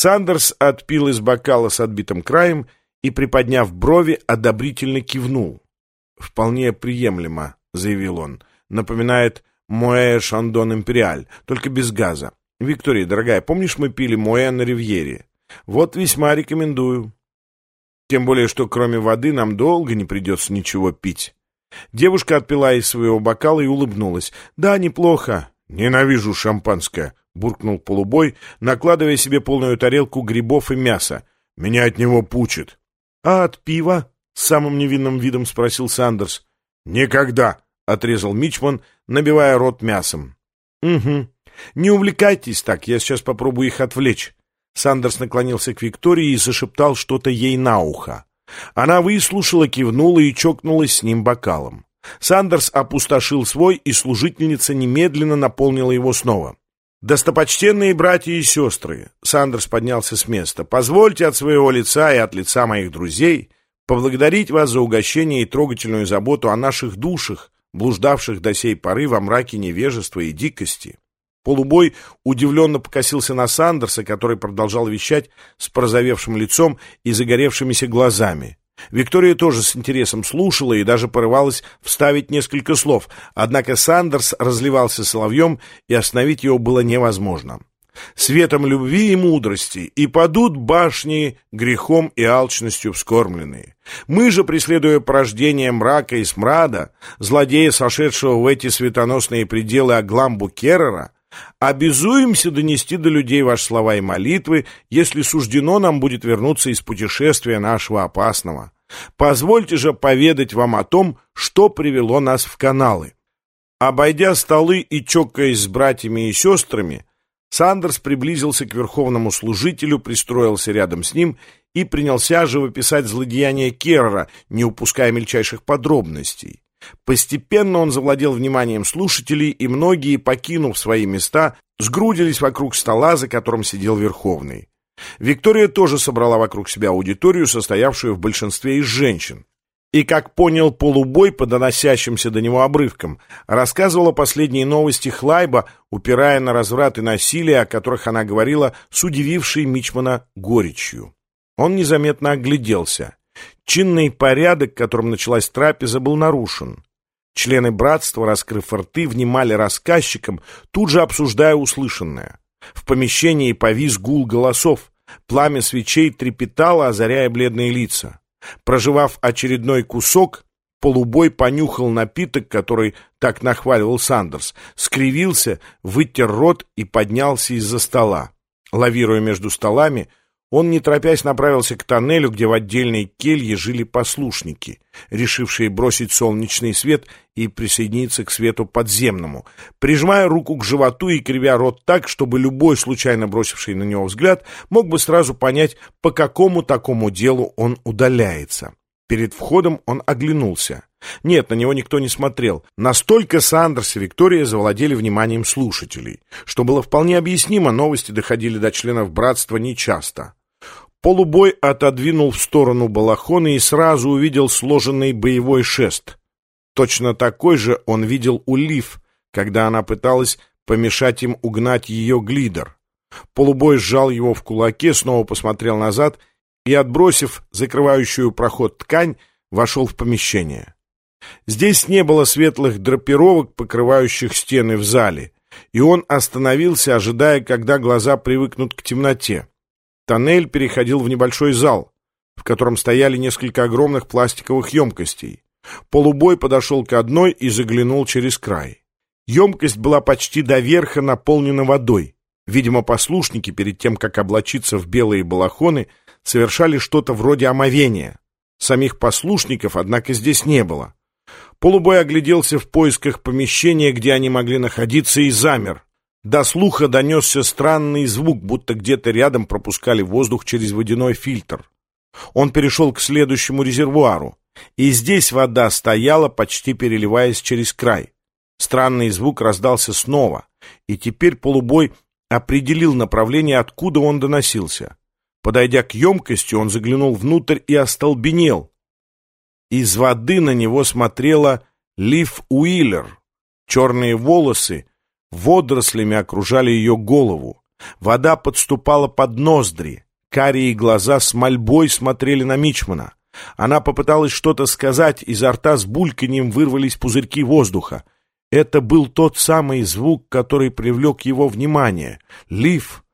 Сандерс отпил из бокала с отбитым краем и, приподняв брови, одобрительно кивнул. «Вполне приемлемо», — заявил он. «Напоминает Моэ Шандон Империаль, только без газа. Виктория, дорогая, помнишь, мы пили Моэ на Ривьере? Вот весьма рекомендую. Тем более, что кроме воды нам долго не придется ничего пить». Девушка отпила из своего бокала и улыбнулась. «Да, неплохо. Ненавижу шампанское», — буркнул полубой, накладывая себе полную тарелку грибов и мяса. «Меня от него пучит». «А от пива?» — с самым невинным видом спросил Сандерс. «Никогда», — отрезал Мичман, набивая рот мясом. «Угу. Не увлекайтесь так, я сейчас попробую их отвлечь». Сандерс наклонился к Виктории и зашептал что-то ей на ухо. Она выслушала, кивнула и чокнулась с ним бокалом. Сандерс опустошил свой, и служительница немедленно наполнила его снова. «Достопочтенные братья и сестры!» Сандерс поднялся с места. «Позвольте от своего лица и от лица моих друзей поблагодарить вас за угощение и трогательную заботу о наших душах, блуждавших до сей поры во мраке невежества и дикости». Полубой удивленно покосился на Сандерса, который продолжал вещать с прозовевшим лицом и загоревшимися глазами. Виктория тоже с интересом слушала и даже порывалась вставить несколько слов, однако Сандерс разливался соловьем, и остановить его было невозможно. «Светом любви и мудрости, и падут башни грехом и алчностью вскормленные. Мы же, преследуя порождение мрака и смрада, злодея, сошедшего в эти светоносные пределы Агламбу Керрера, Обязуемся донести до людей ваши слова и молитвы, если суждено нам будет вернуться из путешествия нашего опасного. Позвольте же поведать вам о том, что привело нас в каналы. Обойдя столы и чокаясь с братьями и сестрами, Сандерс приблизился к верховному служителю, пристроился рядом с ним и принялся живописать злодеяния Керра, не упуская мельчайших подробностей. Постепенно он завладел вниманием слушателей, и многие, покинув свои места, сгрудились вокруг стола, за которым сидел Верховный. Виктория тоже собрала вокруг себя аудиторию, состоявшую в большинстве из женщин. И, как понял полубой по доносящимся до него обрывкам, рассказывала последние новости Хлайба, упирая на разврат и насилие, о которых она говорила с удивившей Мичмана горечью. Он незаметно огляделся. Чинный порядок, которым началась трапеза, был нарушен. Члены братства, раскрыв рты, внимали рассказчикам, тут же обсуждая услышанное. В помещении повис гул голосов, пламя свечей трепетало, озаряя бледные лица. Проживав очередной кусок, полубой понюхал напиток, который так нахваливал Сандерс, скривился, вытер рот и поднялся из-за стола. Лавируя между столами, он, не торопясь, направился к тоннелю, где в отдельной келье жили послушники, решившие бросить солнечный свет и присоединиться к свету подземному, прижимая руку к животу и кривя рот так, чтобы любой, случайно бросивший на него взгляд, мог бы сразу понять, по какому такому делу он удаляется. Перед входом он оглянулся. Нет, на него никто не смотрел. Настолько Сандерс и Виктория завладели вниманием слушателей, что было вполне объяснимо, новости доходили до членов братства нечасто. Полубой отодвинул в сторону балахона и сразу увидел сложенный боевой шест. Точно такой же он видел у Лив, когда она пыталась помешать им угнать ее глидер. Полубой сжал его в кулаке, снова посмотрел назад и, отбросив закрывающую проход ткань, вошел в помещение. Здесь не было светлых драпировок, покрывающих стены в зале, и он остановился, ожидая, когда глаза привыкнут к темноте. Тоннель переходил в небольшой зал, в котором стояли несколько огромных пластиковых емкостей. Полубой подошел к одной и заглянул через край. Емкость была почти до верха наполнена водой. Видимо, послушники, перед тем, как облачиться в белые балахоны, совершали что-то вроде омовения. Самих послушников, однако, здесь не было. Полубой огляделся в поисках помещения, где они могли находиться, и замер. До слуха донесся странный звук, будто где-то рядом пропускали воздух через водяной фильтр. Он перешел к следующему резервуару, и здесь вода стояла, почти переливаясь через край. Странный звук раздался снова, и теперь полубой определил направление, откуда он доносился. Подойдя к емкости, он заглянул внутрь и остолбенел. Из воды на него смотрела Лив Уиллер. Черные волосы водорослями окружали ее голову. Вода подступала под ноздри. Карие глаза с мольбой смотрели на Мичмана. Она попыталась что-то сказать, изо рта с бульканьем вырвались пузырьки воздуха. Это был тот самый звук, который привлек его внимание. Лив.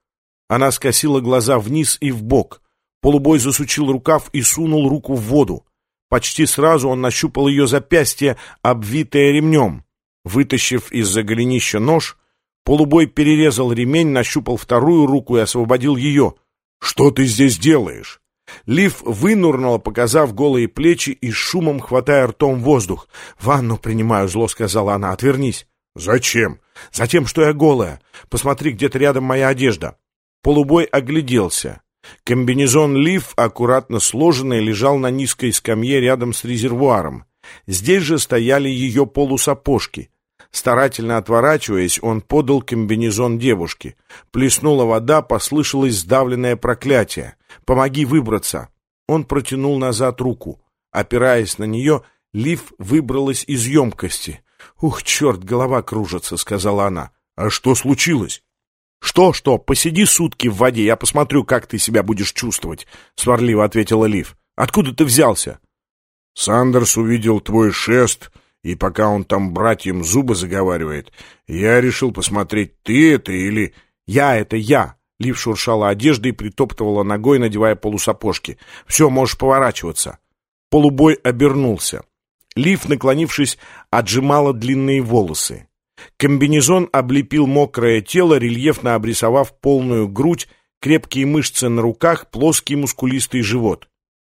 Она скосила глаза вниз и вбок. Полубой засучил рукав и сунул руку в воду. Почти сразу он нащупал ее запястье, обвитое ремнем. Вытащив из-за голенища нож, полубой перерезал ремень, нащупал вторую руку и освободил ее. «Что ты здесь делаешь?» Лив вынурнула, показав голые плечи и шумом хватая ртом воздух. «Ванну принимаю, зло», — сказала она, — «отвернись». «Зачем?» «Затем, что я голая. Посмотри, где-то рядом моя одежда». Полубой огляделся. Комбинезон Лив, аккуратно сложенный, лежал на низкой скамье рядом с резервуаром. Здесь же стояли ее полусапожки. Старательно отворачиваясь, он подал комбинезон девушке. Плеснула вода, послышалось сдавленное проклятие. «Помоги выбраться!» Он протянул назад руку. Опираясь на нее, Лив выбралась из емкости. «Ух, черт, голова кружится», — сказала она. «А что случилось?» «Что-что, посиди сутки в воде, я посмотрю, как ты себя будешь чувствовать», — сварливо ответила Лив. «Откуда ты взялся?» «Сандерс увидел твой шест, и пока он там братьям зубы заговаривает, я решил посмотреть, ты это или...» «Я — это я!» Лив шуршала одеждой и притоптывала ногой, надевая полусапожки. «Все, можешь поворачиваться». Полубой обернулся. Лив, наклонившись, отжимала длинные волосы. Комбинезон облепил мокрое тело, рельефно обрисовав полную грудь, крепкие мышцы на руках, плоский мускулистый живот.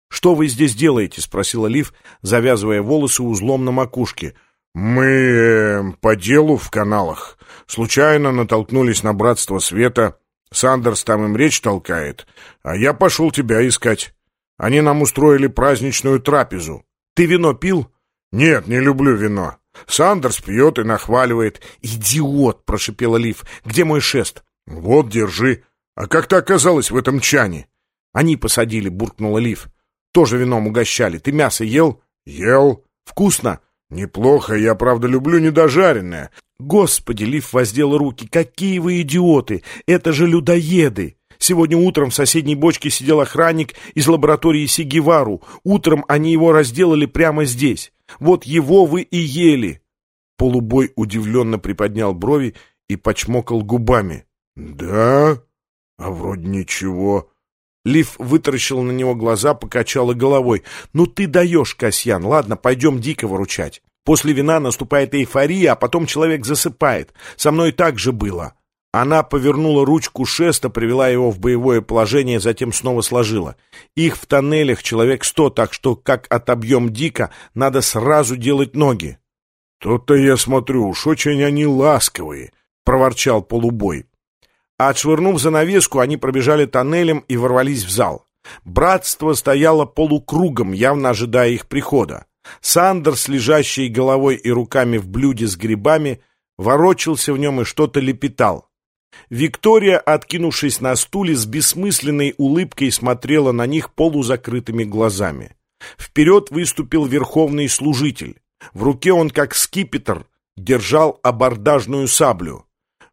«Что вы здесь делаете?» — спросила Лив, завязывая волосы узлом на макушке. «Мы э, по делу в каналах. Случайно натолкнулись на Братство Света. Сандерс там им речь толкает, а я пошел тебя искать. Они нам устроили праздничную трапезу. Ты вино пил?» «Нет, не люблю вино. Сандерс пьет и нахваливает. «Идиот!» — прошипела Лив. «Где мой шест?» «Вот, держи. А как ты оказалась в этом чане?» «Они посадили», — буркнула Лив. «Тоже вином угощали. Ты мясо ел?» «Ел. Вкусно?» «Неплохо. Я, правда, люблю недожаренное». «Господи!» — Лив воздел руки. «Какие вы идиоты! Это же людоеды!» Сегодня утром в соседней бочке сидел охранник из лаборатории Сигевару. Утром они его разделали прямо здесь. Вот его вы и ели!» Полубой удивленно приподнял брови и почмокал губами. «Да? А вроде ничего». Лив вытаращил на него глаза, покачала головой. «Ну ты даешь, Касьян, ладно, пойдем дико выручать. После вина наступает эйфория, а потом человек засыпает. Со мной так же было». Она повернула ручку шеста, привела его в боевое положение, затем снова сложила. Их в тоннелях человек сто, так что, как отобьем Дика, надо сразу делать ноги. «То-то я смотрю, уж очень они ласковые», — проворчал полубой. Отшвырнув занавеску, они пробежали тоннелем и ворвались в зал. Братство стояло полукругом, явно ожидая их прихода. Сандерс, лежащий головой и руками в блюде с грибами, ворочался в нем и что-то лепетал. Виктория, откинувшись на стуле, с бессмысленной улыбкой смотрела на них полузакрытыми глазами. Вперед выступил верховный служитель. В руке он, как скипетр, держал абордажную саблю.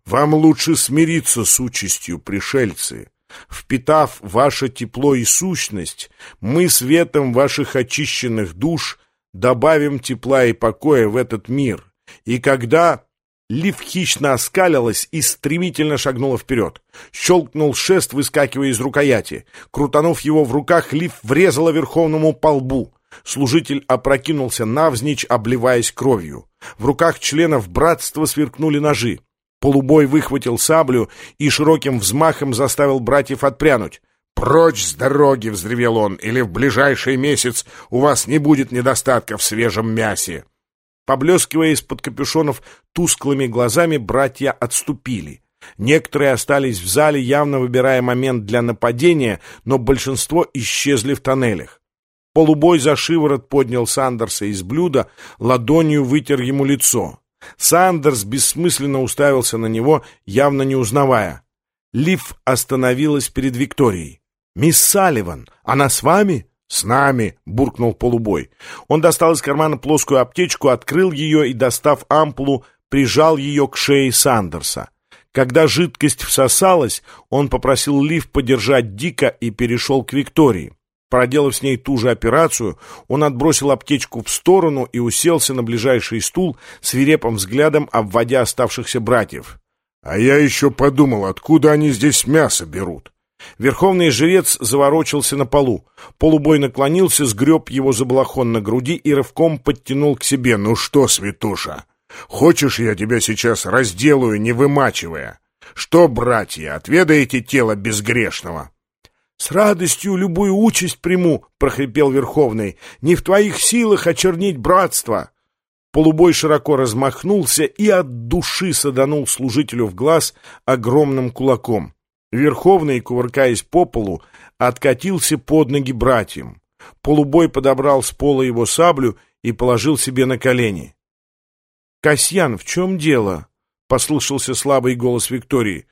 «Вам лучше смириться с участью, пришельцы. Впитав ваше тепло и сущность, мы светом ваших очищенных душ добавим тепла и покоя в этот мир. И когда Лив хищно оскалилась и стремительно шагнула вперед. Щелкнул шест, выскакивая из рукояти. Крутанув его в руках, Лив врезала Верховному по лбу. Служитель опрокинулся навзничь, обливаясь кровью. В руках членов братства сверкнули ножи. Полубой выхватил саблю и широким взмахом заставил братьев отпрянуть. «Прочь с дороги!» — взревел он. «Или в ближайший месяц у вас не будет недостатка в свежем мясе!» Поблескивая из-под капюшонов тусклыми глазами, братья отступили. Некоторые остались в зале, явно выбирая момент для нападения, но большинство исчезли в тоннелях. Полубой за шиворот поднял Сандерса из блюда, ладонью вытер ему лицо. Сандерс бессмысленно уставился на него, явно не узнавая. Лив остановилась перед Викторией. «Мисс Салливан, она с вами?» «С нами!» — буркнул полубой. Он достал из кармана плоскую аптечку, открыл ее и, достав ампулу, прижал ее к шее Сандерса. Когда жидкость всосалась, он попросил Лив подержать Дика и перешел к Виктории. Проделав с ней ту же операцию, он отбросил аптечку в сторону и уселся на ближайший стул, свирепым взглядом обводя оставшихся братьев. «А я еще подумал, откуда они здесь мясо берут?» Верховный жрец заворочился на полу. Полубой наклонился, сгреб его за балахон на груди и рывком подтянул к себе. «Ну что, святуша, хочешь, я тебя сейчас разделаю, не вымачивая? Что, братья, отведаете тело безгрешного?» «С радостью любую участь приму», — прохрипел Верховный. «Не в твоих силах очернить братство». Полубой широко размахнулся и от души саданул служителю в глаз огромным кулаком. Верховный, кувыркаясь по полу, откатился под ноги братьям. Полубой подобрал с пола его саблю и положил себе на колени. «Касьян, в чем дело?» — послышался слабый голос Виктории.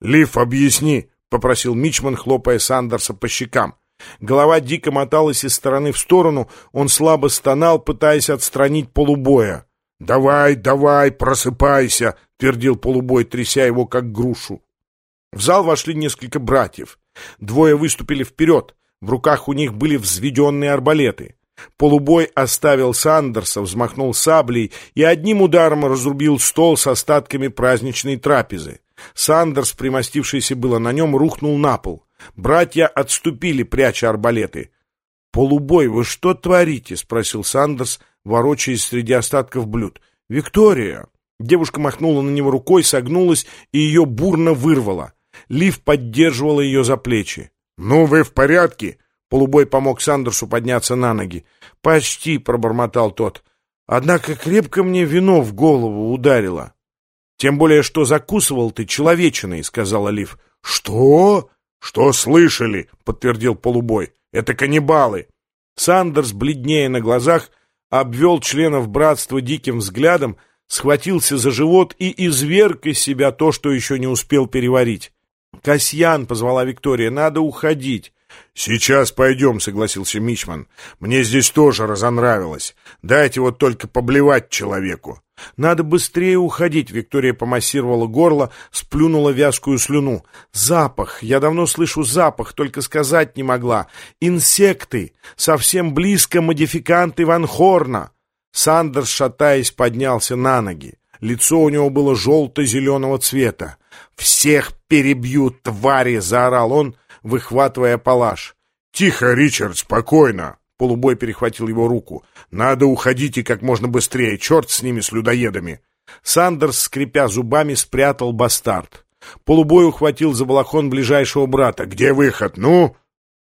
«Лив, объясни!» Попросил Мичман, хлопая Сандерса по щекам. Голова дико моталась из стороны в сторону, он слабо стонал, пытаясь отстранить полубоя. «Давай, давай, просыпайся!» — твердил полубой, тряся его как грушу. В зал вошли несколько братьев. Двое выступили вперед, в руках у них были взведенные арбалеты. Полубой оставил Сандерса, взмахнул саблей и одним ударом разрубил стол с остатками праздничной трапезы. Сандерс, примостившийся было на нем, рухнул на пол. Братья отступили, пряча арбалеты. «Полубой, вы что творите?» — спросил Сандерс, ворочаясь среди остатков блюд. «Виктория!» Девушка махнула на него рукой, согнулась и ее бурно вырвала. Лив поддерживала ее за плечи. «Ну, вы в порядке?» Полубой помог Сандерсу подняться на ноги. «Почти», — пробормотал тот. «Однако крепко мне вино в голову ударило». «Тем более, что закусывал ты человечиной», — сказал Олив. «Что? Что слышали?» — подтвердил полубой. «Это каннибалы». Сандерс, бледнее на глазах, обвел членов братства диким взглядом, схватился за живот и изверг из себя то, что еще не успел переварить. «Касьян», — позвала Виктория, — «надо уходить». «Сейчас пойдем», — согласился Мичман. «Мне здесь тоже разонравилось. Дайте вот только поблевать человеку». «Надо быстрее уходить», — Виктория помассировала горло, сплюнула вязкую слюну. «Запах! Я давно слышу запах, только сказать не могла. Инсекты! Совсем близко модификанты Ван Хорна!» Сандерс, шатаясь, поднялся на ноги. Лицо у него было желто-зеленого цвета. «Всех перебьют, твари!» — заорал он, выхватывая палаш. «Тихо, Ричард, спокойно!» Полубой перехватил его руку. «Надо уходить и как можно быстрее. Черт с ними, с людоедами!» Сандерс, скрипя зубами, спрятал бастард. Полубой ухватил за балахон ближайшего брата. «Где выход? Ну?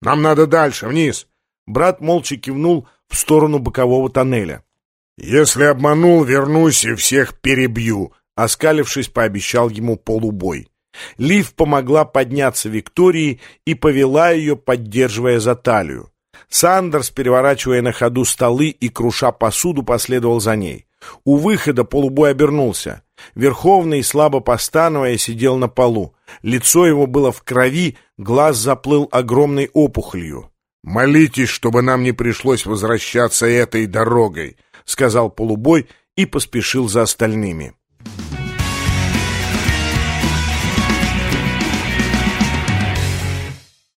Нам надо дальше, вниз!» Брат молча кивнул в сторону бокового тоннеля. «Если обманул, вернусь и всех перебью», — оскалившись, пообещал ему полубой. Лив помогла подняться Виктории и повела ее, поддерживая за талию. Сандерс, переворачивая на ходу столы и круша посуду, последовал за ней. У выхода полубой обернулся. Верховный, слабо постановая, сидел на полу. Лицо его было в крови, глаз заплыл огромной опухолью. «Молитесь, чтобы нам не пришлось возвращаться этой дорогой», — сказал полубой и поспешил за остальными.